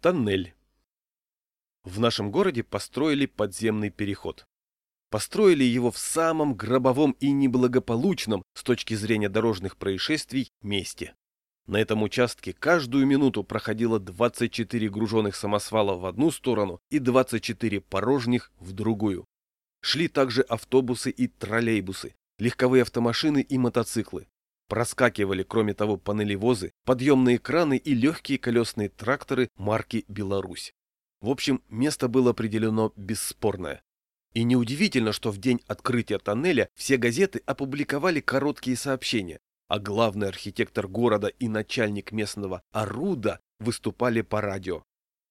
Тоннель. В нашем городе построили подземный переход. Построили его в самом гробовом и неблагополучном с точки зрения дорожных происшествий месте. На этом участке каждую минуту проходило 24 груженных самосвала в одну сторону и 24 порожних в другую. Шли также автобусы и троллейбусы, легковые автомашины и мотоциклы. Проскакивали, кроме того, панелевозы, подъемные краны и легкие колесные тракторы марки «Беларусь». В общем, место было определено бесспорное. И неудивительно, что в день открытия тоннеля все газеты опубликовали короткие сообщения, а главный архитектор города и начальник местного Аруда выступали по радио.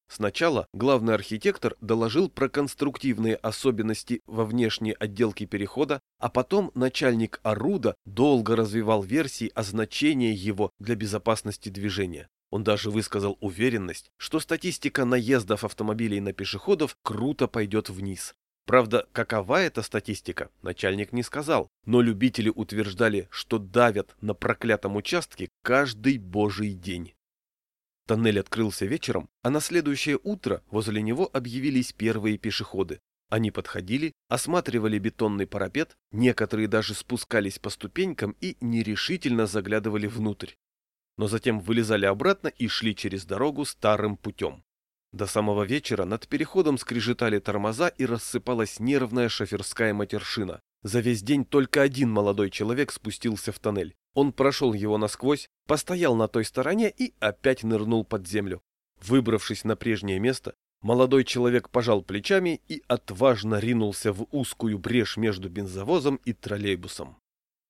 Сначала главный архитектор доложил про конструктивные особенности во внешней отделке перехода, а потом начальник Аруда долго развивал версии о значении его для безопасности движения. Он даже высказал уверенность, что статистика наездов автомобилей на пешеходов круто пойдет вниз. Правда, какова эта статистика, начальник не сказал, но любители утверждали, что давят на проклятом участке каждый божий день. Тоннель открылся вечером, а на следующее утро возле него объявились первые пешеходы. Они подходили, осматривали бетонный парапет, некоторые даже спускались по ступенькам и нерешительно заглядывали внутрь. Но затем вылезали обратно и шли через дорогу старым путем. До самого вечера над переходом скрежетали тормоза и рассыпалась нервная шоферская матершина. За весь день только один молодой человек спустился в тоннель. Он прошел его насквозь, постоял на той стороне и опять нырнул под землю. Выбравшись на прежнее место, молодой человек пожал плечами и отважно ринулся в узкую брешь между бензовозом и троллейбусом.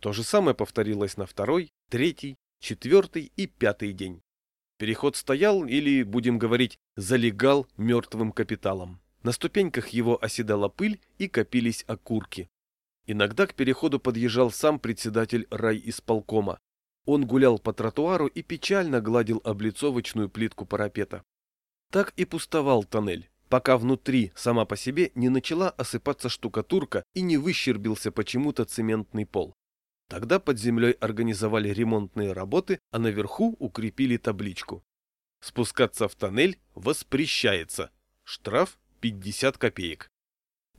То же самое повторилось на второй, третий, четвертый и пятый день. Переход стоял или, будем говорить, залегал мертвым капиталом. На ступеньках его оседала пыль и копились окурки. Иногда к переходу подъезжал сам председатель райисполкома. Он гулял по тротуару и печально гладил облицовочную плитку парапета. Так и пустовал тоннель, пока внутри сама по себе не начала осыпаться штукатурка и не выщербился почему-то цементный пол. Тогда под землей организовали ремонтные работы, а наверху укрепили табличку. Спускаться в тоннель воспрещается. Штраф 50 копеек.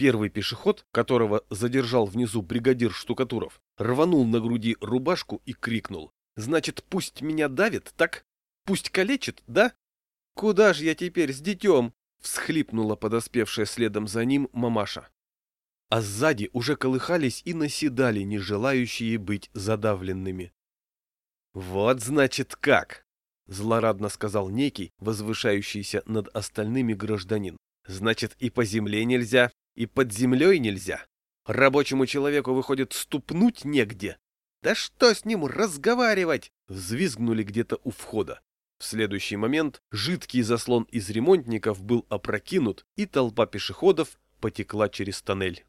Первый пешеход, которого задержал внизу бригадир штукатуров, рванул на груди рубашку и крикнул. «Значит, пусть меня давит, так? Пусть калечит, да? Куда же я теперь с детем?» — всхлипнула подоспевшая следом за ним мамаша. А сзади уже колыхались и наседали не желающие быть задавленными. «Вот значит как!» — злорадно сказал некий, возвышающийся над остальными гражданин. «Значит, и по земле нельзя, и под землей нельзя. Рабочему человеку, выходит, ступнуть негде. Да что с ним разговаривать? Взвизгнули где-то у входа. В следующий момент жидкий заслон из ремонтников был опрокинут, и толпа пешеходов потекла через тоннель.